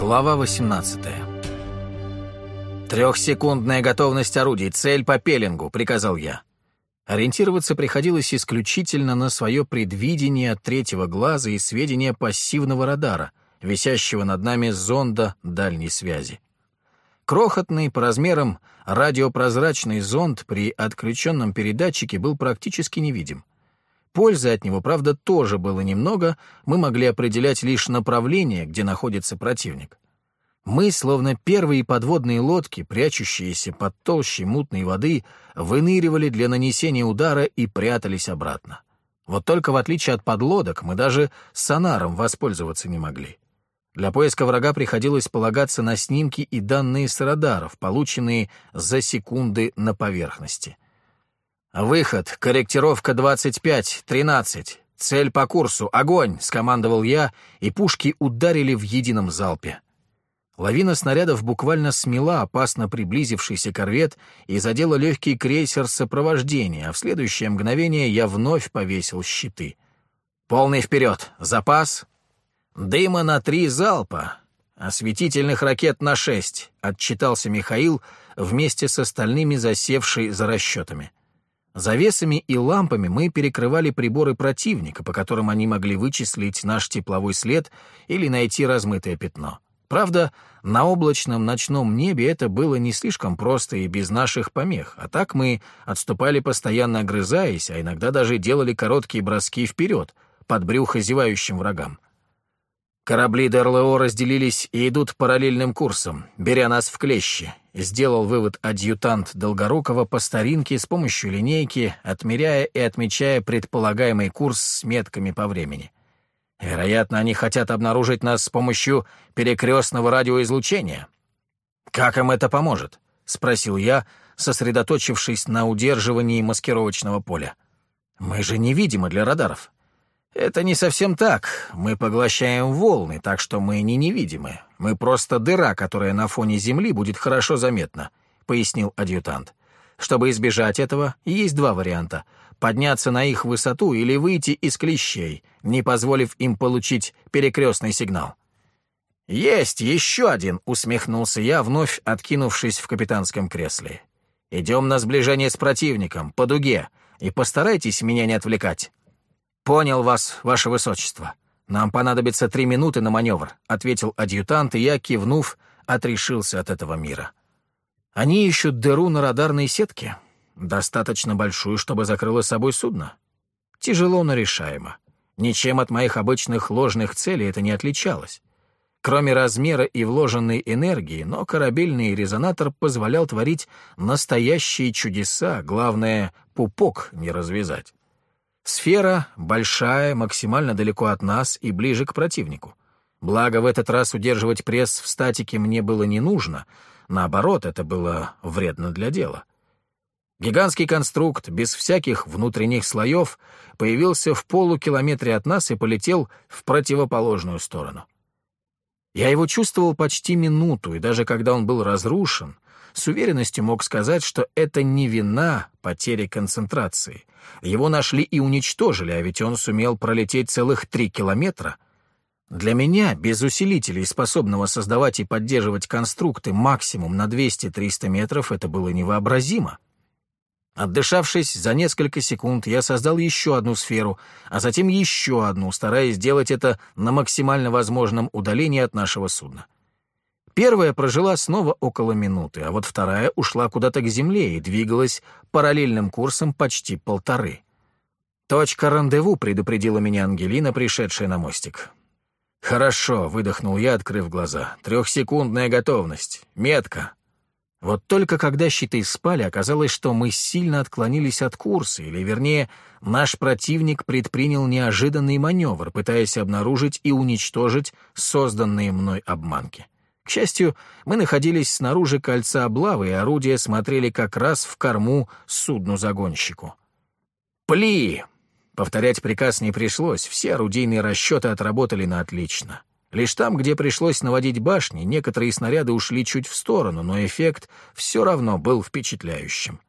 Глава 18 «Трехсекундная готовность орудий, цель по пеленгу», — приказал я. Ориентироваться приходилось исключительно на свое предвидение от третьего глаза и сведения пассивного радара, висящего над нами зонда дальней связи. Крохотный по размерам радиопрозрачный зонд при отключенном передатчике был практически невидим. Пользы от него, правда, тоже было немного, мы могли определять лишь направление, где находится противник. Мы, словно первые подводные лодки, прячущиеся под толщей мутной воды, выныривали для нанесения удара и прятались обратно. Вот только в отличие от подлодок мы даже сонаром воспользоваться не могли. Для поиска врага приходилось полагаться на снимки и данные с радаров, полученные за секунды на поверхности. «Выход, корректировка 25-13, цель по курсу, огонь!» — скомандовал я, и пушки ударили в едином залпе. Лавина снарядов буквально смела опасно приблизившийся корвет и задела легкий крейсер сопровождения, а в следующее мгновение я вновь повесил щиты. «Полный вперед! Запас!» «Дыма на три залпа, осветительных ракет на шесть», — отчитался Михаил вместе с остальными засевший за расчетами. Завесами и лампами мы перекрывали приборы противника, по которым они могли вычислить наш тепловой след или найти размытое пятно. Правда, на облачном ночном небе это было не слишком просто и без наших помех, а так мы отступали постоянно огрызаясь, а иногда даже делали короткие броски вперед, под брюхо зевающим врагам. Корабли ДРЛО разделились и идут параллельным курсом, беря нас в клещи, сделал вывод адъютант Долгорукова по старинке с помощью линейки, отмеряя и отмечая предполагаемый курс с метками по времени. Вероятно, они хотят обнаружить нас с помощью перекрестного радиоизлучения. «Как им это поможет?» — спросил я, сосредоточившись на удерживании маскировочного поля. «Мы же невидимы для радаров». «Это не совсем так. Мы поглощаем волны, так что мы не невидимы. Мы просто дыра, которая на фоне Земли будет хорошо заметна», — пояснил адъютант. «Чтобы избежать этого, есть два варианта — подняться на их высоту или выйти из клещей, не позволив им получить перекрестный сигнал». «Есть еще один», — усмехнулся я, вновь откинувшись в капитанском кресле. «Идем на сближение с противником, по дуге, и постарайтесь меня не отвлекать». «Понял вас, ваше высочество. Нам понадобится три минуты на маневр», — ответил адъютант, и я, кивнув, отрешился от этого мира. «Они ищут дыру на радарной сетке, достаточно большую, чтобы закрыло собой судно. Тяжело, но решаемо. Ничем от моих обычных ложных целей это не отличалось. Кроме размера и вложенной энергии, но корабельный резонатор позволял творить настоящие чудеса, главное — пупок не развязать. Сфера большая, максимально далеко от нас и ближе к противнику. Благо, в этот раз удерживать пресс в статике мне было не нужно. Наоборот, это было вредно для дела. Гигантский конструкт, без всяких внутренних слоев, появился в полукилометре от нас и полетел в противоположную сторону. Я его чувствовал почти минуту, и даже когда он был разрушен, с уверенностью мог сказать, что это не вина потери концентрации. Его нашли и уничтожили, а ведь он сумел пролететь целых три километра. Для меня, без усилителей, способного создавать и поддерживать конструкты максимум на 200-300 метров, это было невообразимо. Отдышавшись за несколько секунд, я создал еще одну сферу, а затем еще одну, стараясь сделать это на максимально возможном удалении от нашего судна. Первая прожила снова около минуты, а вот вторая ушла куда-то к земле и двигалась параллельным курсом почти полторы. «Точка рандеву», — предупредила меня Ангелина, пришедшая на мостик. «Хорошо», — выдохнул я, открыв глаза. «Трехсекундная готовность. Метка». Вот только когда щиты спали, оказалось, что мы сильно отклонились от курса, или, вернее, наш противник предпринял неожиданный маневр, пытаясь обнаружить и уничтожить созданные мной обманки. К счастью, мы находились снаружи кольца облавы, и орудия смотрели как раз в корму судну-загонщику. «Пли!» Повторять приказ не пришлось, все орудийные расчеты отработали на отлично. Лишь там, где пришлось наводить башни, некоторые снаряды ушли чуть в сторону, но эффект все равно был впечатляющим.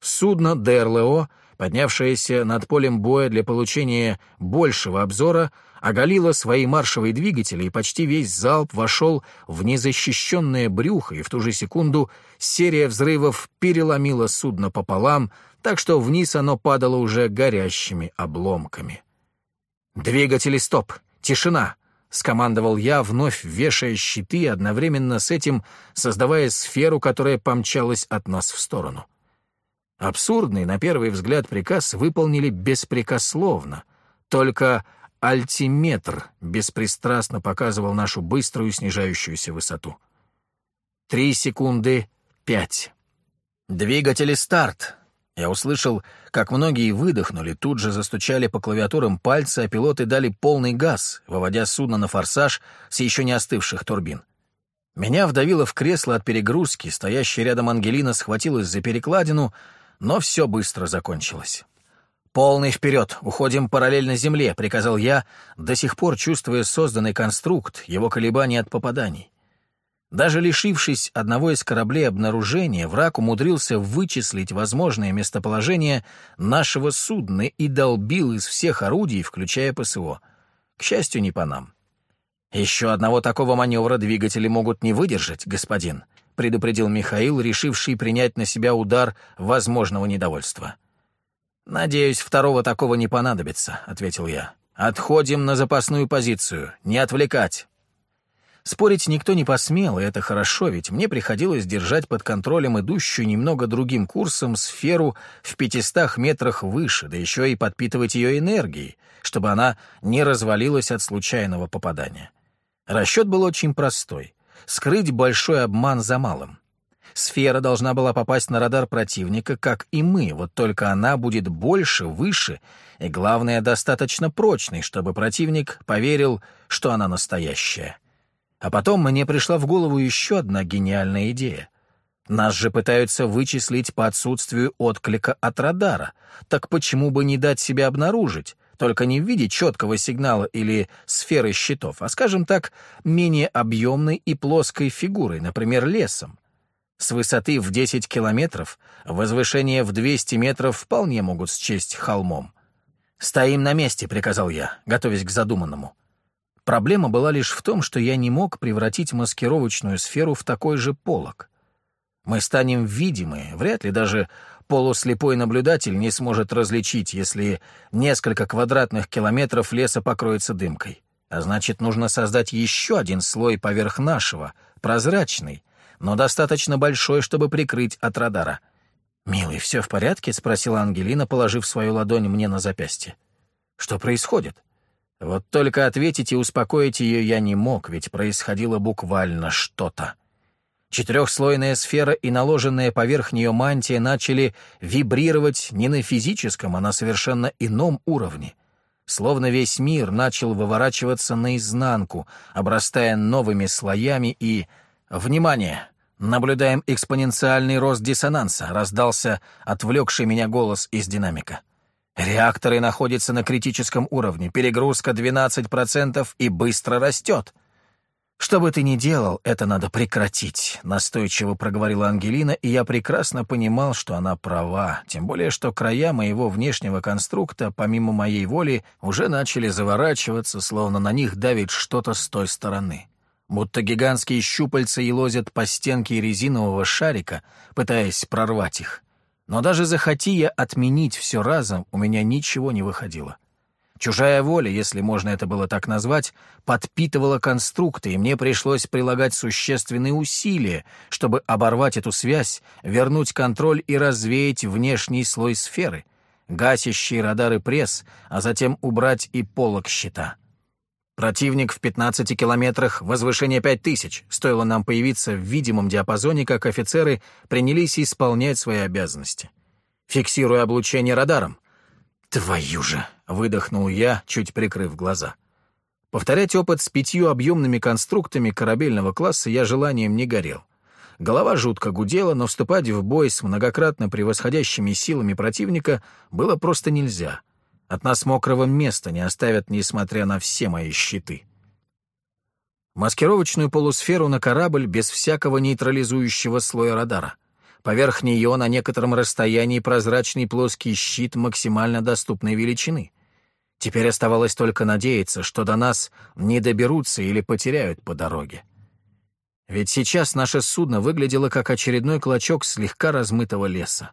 Судно ДРЛО, поднявшееся над полем боя для получения большего обзора, оголила свои маршевые двигатели, и почти весь залп вошел в незащищенное брюхо, и в ту же секунду серия взрывов переломила судно пополам, так что вниз оно падало уже горящими обломками. «Двигатели стоп! Тишина!» — скомандовал я, вновь вешая щиты одновременно с этим создавая сферу, которая помчалась от нас в сторону. Абсурдный, на первый взгляд, приказ выполнили беспрекословно, только альтиметр беспристрастно показывал нашу быструю снижающуюся высоту. Три секунды пять. «Двигатели старт!» Я услышал, как многие выдохнули, тут же застучали по клавиатурам пальцы, а пилоты дали полный газ, выводя судно на форсаж с еще не остывших турбин. Меня вдавило в кресло от перегрузки, стоящая рядом Ангелина схватилась за перекладину, но все быстро закончилось. «Полный вперед! Уходим параллельно Земле!» — приказал я, до сих пор чувствуя созданный конструкт, его колебания от попаданий. Даже лишившись одного из кораблей обнаружения, враг умудрился вычислить возможное местоположение нашего судна и долбил из всех орудий, включая ПСО. К счастью, не по нам. «Еще одного такого маневра двигатели могут не выдержать, господин», предупредил Михаил, решивший принять на себя удар возможного недовольства. «Надеюсь, второго такого не понадобится», — ответил я. «Отходим на запасную позицию. Не отвлекать». Спорить никто не посмел, и это хорошо, ведь мне приходилось держать под контролем идущую немного другим курсом сферу в пятистах метрах выше, да еще и подпитывать ее энергией, чтобы она не развалилась от случайного попадания. Расчет был очень простой — скрыть большой обман за малым. Сфера должна была попасть на радар противника, как и мы, вот только она будет больше, выше и, главное, достаточно прочной, чтобы противник поверил, что она настоящая. А потом мне пришла в голову еще одна гениальная идея. Нас же пытаются вычислить по отсутствию отклика от радара. Так почему бы не дать себя обнаружить? Только не в виде четкого сигнала или сферы щитов, а, скажем так, менее объемной и плоской фигурой, например, лесом. С высоты в 10 километров возвышение в 200 метров вполне могут счесть холмом. «Стоим на месте», — приказал я, готовясь к задуманному. Проблема была лишь в том, что я не мог превратить маскировочную сферу в такой же полог. Мы станем видимы, вряд ли даже полуслепой наблюдатель не сможет различить, если несколько квадратных километров леса покроется дымкой. А значит, нужно создать еще один слой поверх нашего, прозрачный, но достаточно большой, чтобы прикрыть от радара. «Милый, все в порядке?» — спросила Ангелина, положив свою ладонь мне на запястье. «Что происходит?» Вот только ответить и успокоить ее я не мог, ведь происходило буквально что-то. Четырехслойная сфера и наложенная поверх нее мантия начали вибрировать не на физическом, а на совершенно ином уровне. Словно весь мир начал выворачиваться наизнанку, обрастая новыми слоями и... Внимание! Наблюдаем экспоненциальный рост диссонанса, раздался отвлекший меня голос из динамика. Реакторы находятся на критическом уровне, перегрузка 12% и быстро растет. «Что бы ты ни делал, это надо прекратить», — настойчиво проговорила Ангелина, и я прекрасно понимал, что она права, тем более что края моего внешнего конструкта, помимо моей воли, уже начали заворачиваться, словно на них давит что-то с той стороны. Будто гигантские щупальца елозят по стенке резинового шарика, пытаясь прорвать их. Но даже захоти я отменить все разом, у меня ничего не выходило. Чужая воля, если можно это было так назвать, подпитывала конструкты, и мне пришлось прилагать существенные усилия, чтобы оборвать эту связь, вернуть контроль и развеять внешний слой сферы, гасящий радары пресс, а затем убрать и полок щита. Противник в 15 километрах, возвышение 5000. Стоило нам появиться в видимом диапазоне, как офицеры принялись исполнять свои обязанности. Фиксируя облучение радаром. «Твою же!» — выдохнул я, чуть прикрыв глаза. Повторять опыт с пятью объемными конструктами корабельного класса я желанием не горел. Голова жутко гудела, но вступать в бой с многократно превосходящими силами противника было просто нельзя — от нас мокрого места не оставят, несмотря на все мои щиты. Маскировочную полусферу на корабль без всякого нейтрализующего слоя радара. Поверх нее на некотором расстоянии прозрачный плоский щит максимально доступной величины. Теперь оставалось только надеяться, что до нас не доберутся или потеряют по дороге. Ведь сейчас наше судно выглядело как очередной клочок слегка размытого леса.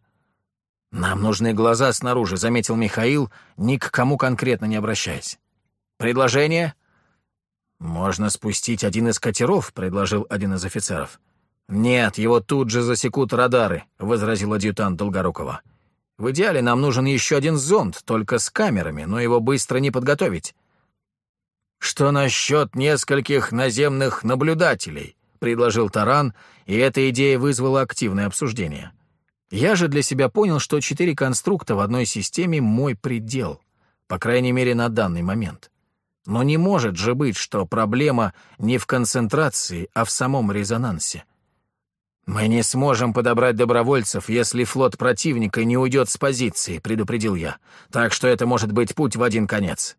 «Нам нужны глаза снаружи», — заметил Михаил, ни к кому конкретно не обращаясь. «Предложение?» «Можно спустить один из катеров», — предложил один из офицеров. «Нет, его тут же засекут радары», — возразил адъютант Долгорукова. «В идеале нам нужен еще один зонд, только с камерами, но его быстро не подготовить». «Что насчет нескольких наземных наблюдателей?» — предложил Таран, и эта идея вызвала активное обсуждение. Я же для себя понял, что четыре конструкта в одной системе — мой предел, по крайней мере, на данный момент. Но не может же быть, что проблема не в концентрации, а в самом резонансе. «Мы не сможем подобрать добровольцев, если флот противника не уйдет с позиции», — предупредил я. «Так что это может быть путь в один конец».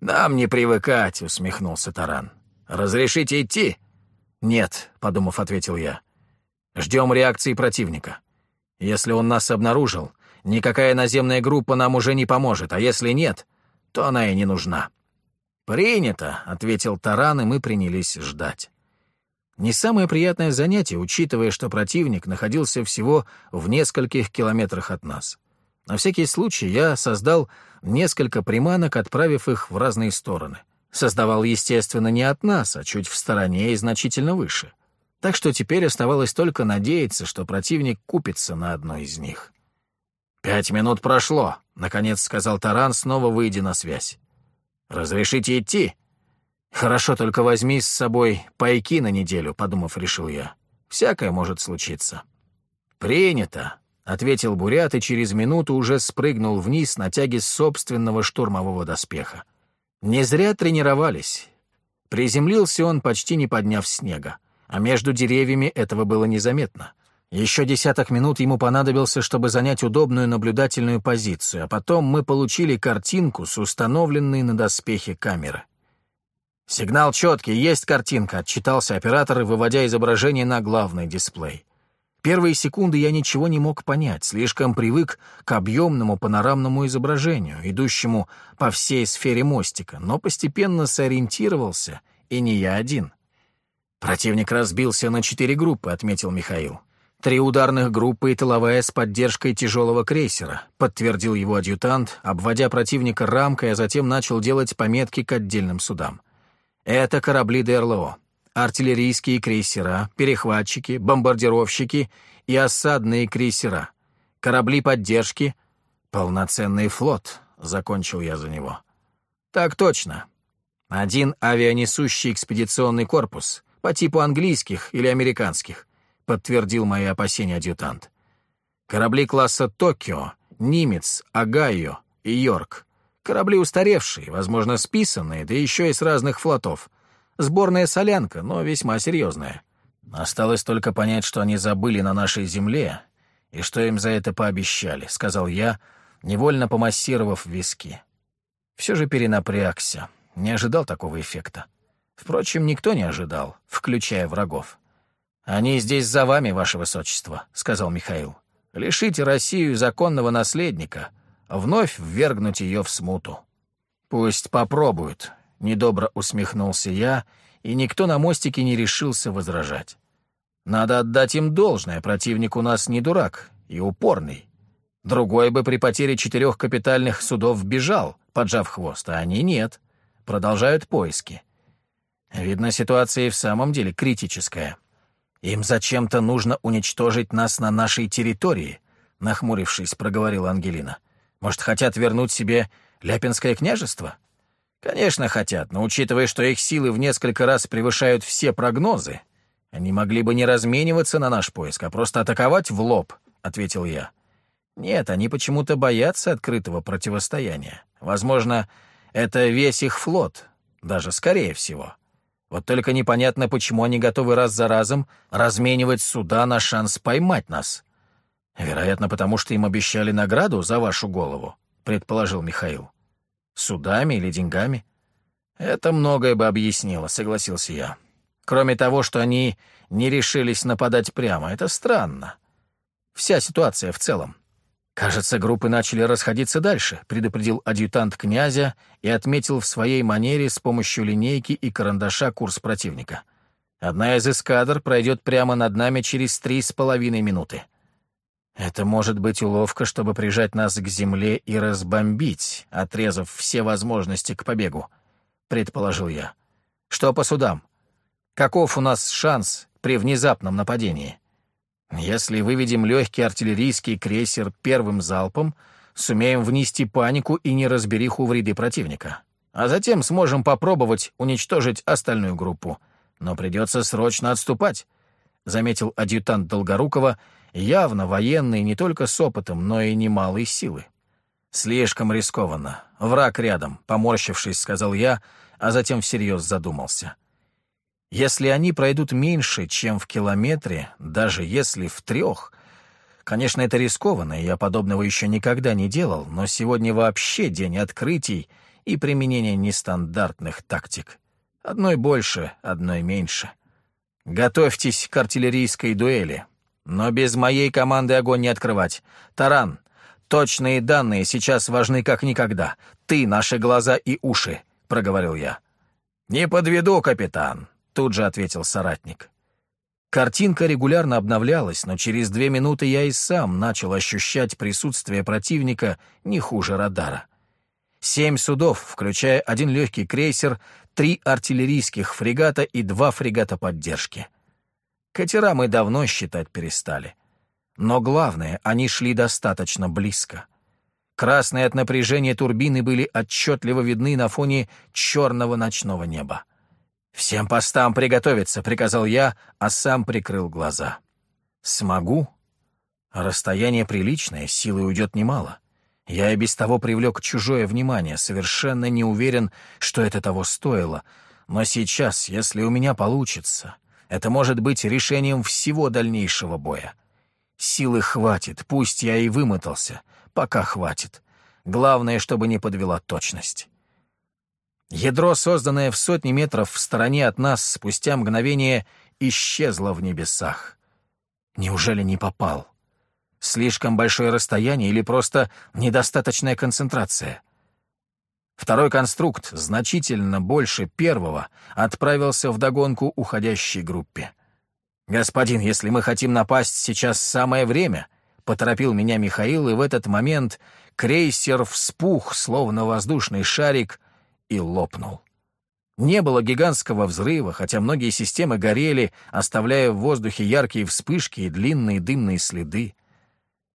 «Нам не привыкать», — усмехнулся Таран. «Разрешите идти?» «Нет», — подумав, ответил я. «Ждем реакции противника. Если он нас обнаружил, никакая наземная группа нам уже не поможет, а если нет, то она и не нужна». «Принято», — ответил Таран, и мы принялись ждать. Не самое приятное занятие, учитывая, что противник находился всего в нескольких километрах от нас. На всякий случай я создал несколько приманок, отправив их в разные стороны. Создавал, естественно, не от нас, а чуть в стороне и значительно выше — так что теперь оставалось только надеяться, что противник купится на одной из них. «Пять минут прошло», — наконец сказал Таран, снова выйдя на связь. «Разрешите идти?» «Хорошо, только возьми с собой пайки на неделю», — подумав, решил я. «Всякое может случиться». «Принято», — ответил Бурят и через минуту уже спрыгнул вниз на тяге собственного штурмового доспеха. Не зря тренировались. Приземлился он, почти не подняв снега а между деревьями этого было незаметно. Еще десяток минут ему понадобился, чтобы занять удобную наблюдательную позицию, а потом мы получили картинку с установленной на доспехе камеры. «Сигнал четкий, есть картинка», — отчитался оператор, выводя изображение на главный дисплей. Первые секунды я ничего не мог понять, слишком привык к объемному панорамному изображению, идущему по всей сфере мостика, но постепенно сориентировался, и не я один — «Противник разбился на четыре группы», — отметил Михаил. «Три ударных группы и тыловая с поддержкой тяжелого крейсера», — подтвердил его адъютант, обводя противника рамкой, а затем начал делать пометки к отдельным судам. «Это корабли ДРЛО, артиллерийские крейсера, перехватчики, бомбардировщики и осадные крейсера, корабли поддержки, полноценный флот», — закончил я за него. «Так точно. Один авианесущий экспедиционный корпус, по типу английских или американских», — подтвердил мои опасения адъютант. «Корабли класса «Токио», «Нимиц», «Огайо» и «Йорк». Корабли устаревшие, возможно, списанные, да еще и с разных флотов. Сборная солянка, но весьма серьезная. Осталось только понять, что они забыли на нашей земле и что им за это пообещали», — сказал я, невольно помассировав виски. Все же перенапрягся, не ожидал такого эффекта. Впрочем, никто не ожидал, включая врагов. «Они здесь за вами, ваше высочество», — сказал Михаил. «Лишите Россию законного наследника, вновь ввергнуть ее в смуту». «Пусть попробуют», — недобро усмехнулся я, и никто на мостике не решился возражать. «Надо отдать им должное, противник у нас не дурак и упорный. Другой бы при потере четырех капитальных судов бежал, поджав хвост, а они нет. Продолжают поиски. Видно, ситуация и в самом деле критическая. Им зачем-то нужно уничтожить нас на нашей территории, нахмурившись, проговорила Ангелина. Может, хотят вернуть себе Ляпинское княжество? Конечно, хотят, но учитывая, что их силы в несколько раз превышают все прогнозы, они могли бы не размениваться на наш поиск, а просто атаковать в лоб, ответил я. Нет, они почему-то боятся открытого противостояния. Возможно, это весь их флот, даже скорее всего. Вот только непонятно, почему они готовы раз за разом разменивать суда на шанс поймать нас. Вероятно, потому что им обещали награду за вашу голову, предположил Михаил. Судами или деньгами? Это многое бы объяснило, согласился я. Кроме того, что они не решились нападать прямо, это странно. Вся ситуация в целом. «Кажется, группы начали расходиться дальше», — предупредил адъютант князя и отметил в своей манере с помощью линейки и карандаша курс противника. «Одна из эскадр пройдет прямо над нами через три с половиной минуты». «Это может быть уловка, чтобы прижать нас к земле и разбомбить, отрезав все возможности к побегу», — предположил я. «Что по судам? Каков у нас шанс при внезапном нападении?» Если выведем легкий артиллерийский крейсер первым залпом, сумеем внести панику и неразбериху в ряды противника. А затем сможем попробовать уничтожить остальную группу. Но придется срочно отступать, — заметил адъютант Долгорукова, явно военный не только с опытом, но и немалой силы. «Слишком рискованно. Враг рядом», — поморщившись, сказал я, а затем всерьез задумался. Если они пройдут меньше, чем в километре, даже если в трех... Конечно, это рискованно, я подобного еще никогда не делал, но сегодня вообще день открытий и применения нестандартных тактик. Одной больше, одной меньше. Готовьтесь к артиллерийской дуэли. Но без моей команды огонь не открывать. Таран, точные данные сейчас важны как никогда. Ты — наши глаза и уши, — проговорил я. «Не подведу, капитан», тут же ответил соратник. Картинка регулярно обновлялась, но через две минуты я и сам начал ощущать присутствие противника не хуже радара. Семь судов, включая один легкий крейсер, три артиллерийских фрегата и два фрегата поддержки. Катера мы давно считать перестали. Но главное, они шли достаточно близко. Красные от напряжения турбины были отчетливо видны на фоне черного ночного неба. «Всем постам приготовиться», — приказал я, а сам прикрыл глаза. «Смогу?» Расстояние приличное, силы уйдет немало. Я и без того привлек чужое внимание, совершенно не уверен, что это того стоило. Но сейчас, если у меня получится, это может быть решением всего дальнейшего боя. Силы хватит, пусть я и вымотался, пока хватит. Главное, чтобы не подвела точность. Ядро, созданное в сотни метров в стороне от нас, спустя мгновение исчезло в небесах. Неужели не попал? Слишком большое расстояние или просто недостаточная концентрация? Второй конструкт, значительно больше первого, отправился в догонку уходящей группе. «Господин, если мы хотим напасть, сейчас самое время», — поторопил меня Михаил, и в этот момент крейсер вспух, словно воздушный шарик, и лопнул. Не было гигантского взрыва, хотя многие системы горели, оставляя в воздухе яркие вспышки и длинные дымные следы.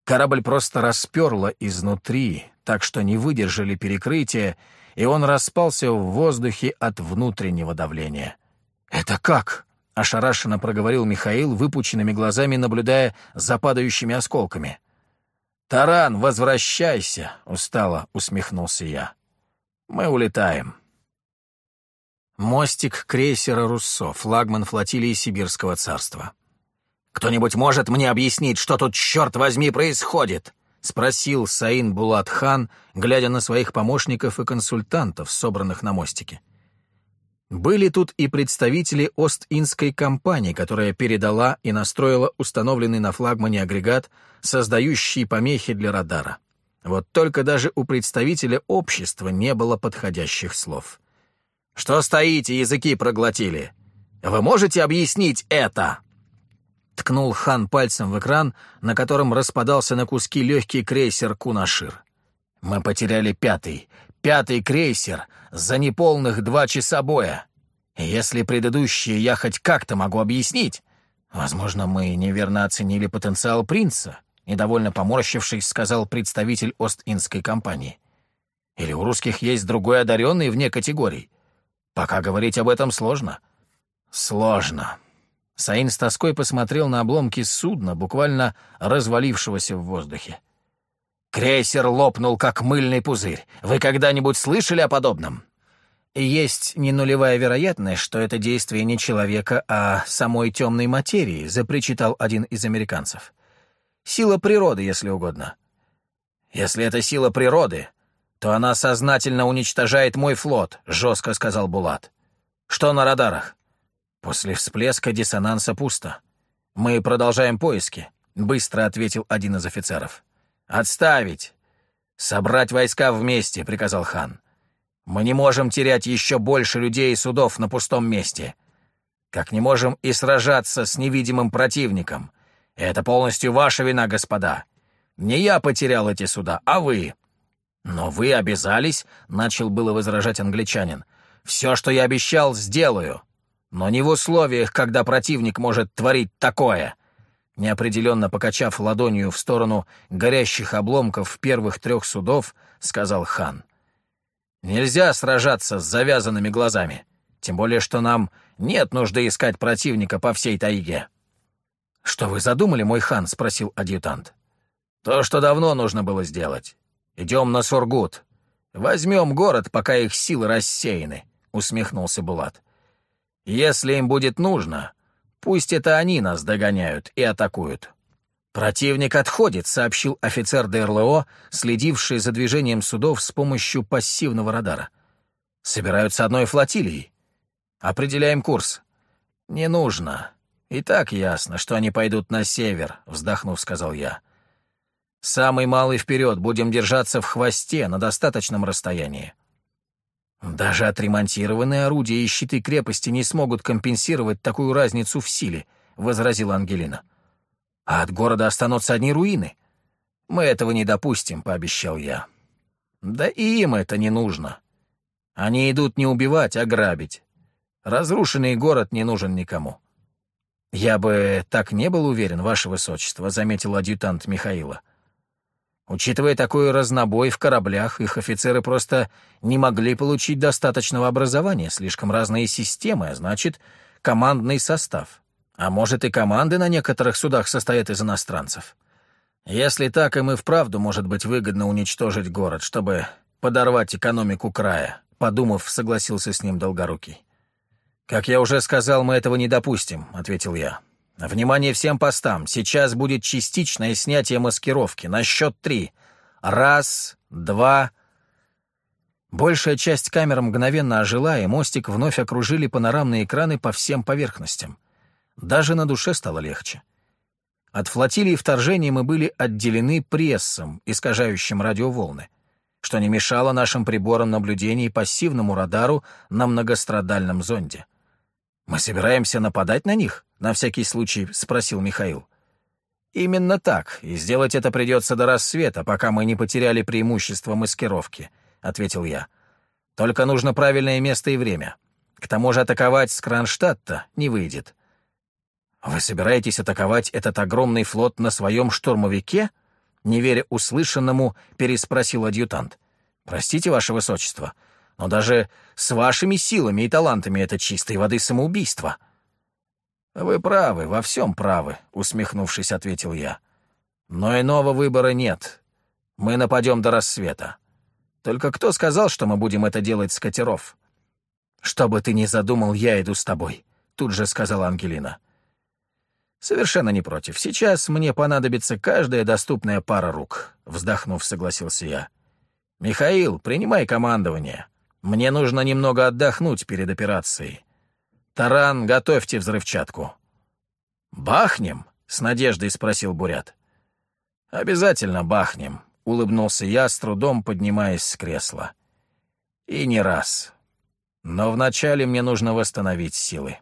Корабль просто расперло изнутри, так что не выдержали перекрытия, и он распался в воздухе от внутреннего давления. «Это как?» — ошарашенно проговорил Михаил, выпученными глазами наблюдая за падающими осколками. «Таран, возвращайся!» — устало усмехнулся я. Мы улетаем. Мостик крейсера «Руссо», флагман флотилии Сибирского царства. «Кто-нибудь может мне объяснить, что тут, черт возьми, происходит?» — спросил Саин Булат-хан, глядя на своих помощников и консультантов, собранных на мостике. Были тут и представители Ост-Индской компании, которая передала и настроила установленный на флагмане агрегат, создающий помехи для радара. Вот только даже у представителя общества не было подходящих слов. «Что стоите, языки проглотили? Вы можете объяснить это?» Ткнул хан пальцем в экран, на котором распадался на куски легкий крейсер «Кунашир». «Мы потеряли пятый, пятый крейсер за неполных два часа боя. Если предыдущие я хоть как-то могу объяснить, возможно, мы неверно оценили потенциал принца» недовольно поморщившись, сказал представитель Ост-Индской компании. «Или у русских есть другой одаренный вне категорий? Пока говорить об этом сложно». «Сложно». Саин с тоской посмотрел на обломки судна, буквально развалившегося в воздухе. «Крейсер лопнул, как мыльный пузырь. Вы когда-нибудь слышали о подобном?» «Есть не нулевая вероятность, что это действие не человека, а самой темной материи», — запричитал один из американцев. Сила природы, если угодно. Если это сила природы, то она сознательно уничтожает мой флот, жестко сказал Булат. Что на радарах? После всплеска диссонанса пусто. Мы продолжаем поиски, быстро ответил один из офицеров. «Отставить! Собрать войска вместе», — приказал хан. «Мы не можем терять еще больше людей и судов на пустом месте. Как не можем и сражаться с невидимым противником. Это полностью ваша вина, господа. Не я потерял эти суда, а вы». «Но вы обязались», — начал было возражать англичанин. «Все, что я обещал, сделаю. Но не в условиях, когда противник может творить такое неопределенно покачав ладонью в сторону горящих обломков первых трех судов, сказал хан. «Нельзя сражаться с завязанными глазами, тем более что нам нет нужды искать противника по всей тайге». «Что вы задумали, мой хан?» — спросил адъютант. «То, что давно нужно было сделать. Идем на Сургут. Возьмем город, пока их силы рассеяны», — усмехнулся Булат. «Если им будет нужно, Пусть это они нас догоняют и атакуют. «Противник отходит», — сообщил офицер ДРЛО, следивший за движением судов с помощью пассивного радара. «Собираются одной флотилией. Определяем курс». «Не нужно. И так ясно, что они пойдут на север», — вздохнув, сказал я. «Самый малый вперед, будем держаться в хвосте на достаточном расстоянии. Даже отремонтированные орудия и щиты крепости не смогут компенсировать такую разницу в силе, — возразила Ангелина. А от города останутся одни руины. Мы этого не допустим, — пообещал я. Да и им это не нужно. Они идут не убивать, а грабить. Разрушенный город не нужен никому. «Я бы так не был уверен, ваше высочество», — заметил адъютант Михаила. Учитывая такой разнобой в кораблях, их офицеры просто не могли получить достаточного образования, слишком разные системы, а значит, командный состав. А может, и команды на некоторых судах состоят из иностранцев. Если так, им и вправду может быть выгодно уничтожить город, чтобы подорвать экономику края, подумав, согласился с ним Долгорукий. «Как я уже сказал, мы этого не допустим», — ответил я. «Внимание всем постам! Сейчас будет частичное снятие маскировки. На счет три. Раз, два...» Большая часть камер мгновенно ожила, и мостик вновь окружили панорамные экраны по всем поверхностям. Даже на душе стало легче. От флотилии вторжения мы были отделены прессом, искажающим радиоволны, что не мешало нашим приборам наблюдения и пассивному радару на многострадальном зонде. «Мы собираемся нападать на них?» — на всякий случай спросил Михаил. «Именно так, и сделать это придется до рассвета, пока мы не потеряли преимущество маскировки», — ответил я. «Только нужно правильное место и время. К тому же атаковать с Кронштадта не выйдет». «Вы собираетесь атаковать этот огромный флот на своем штурмовике?» Не веря услышанному, переспросил адъютант. «Простите, ваше высочество, но даже с вашими силами и талантами это чистой воды самоубийство». «Вы правы, во всем правы», — усмехнувшись, ответил я. «Но иного выбора нет. Мы нападем до рассвета. Только кто сказал, что мы будем это делать с катеров?» «Что бы ты ни задумал, я иду с тобой», — тут же сказала Ангелина. «Совершенно не против. Сейчас мне понадобится каждая доступная пара рук», — вздохнув, согласился я. «Михаил, принимай командование. Мне нужно немного отдохнуть перед операцией. Таран, готовьте взрывчатку». «Бахнем?» — с надеждой спросил Бурят. «Обязательно бахнем», — улыбнулся я, с трудом поднимаясь с кресла. «И не раз. Но вначале мне нужно восстановить силы».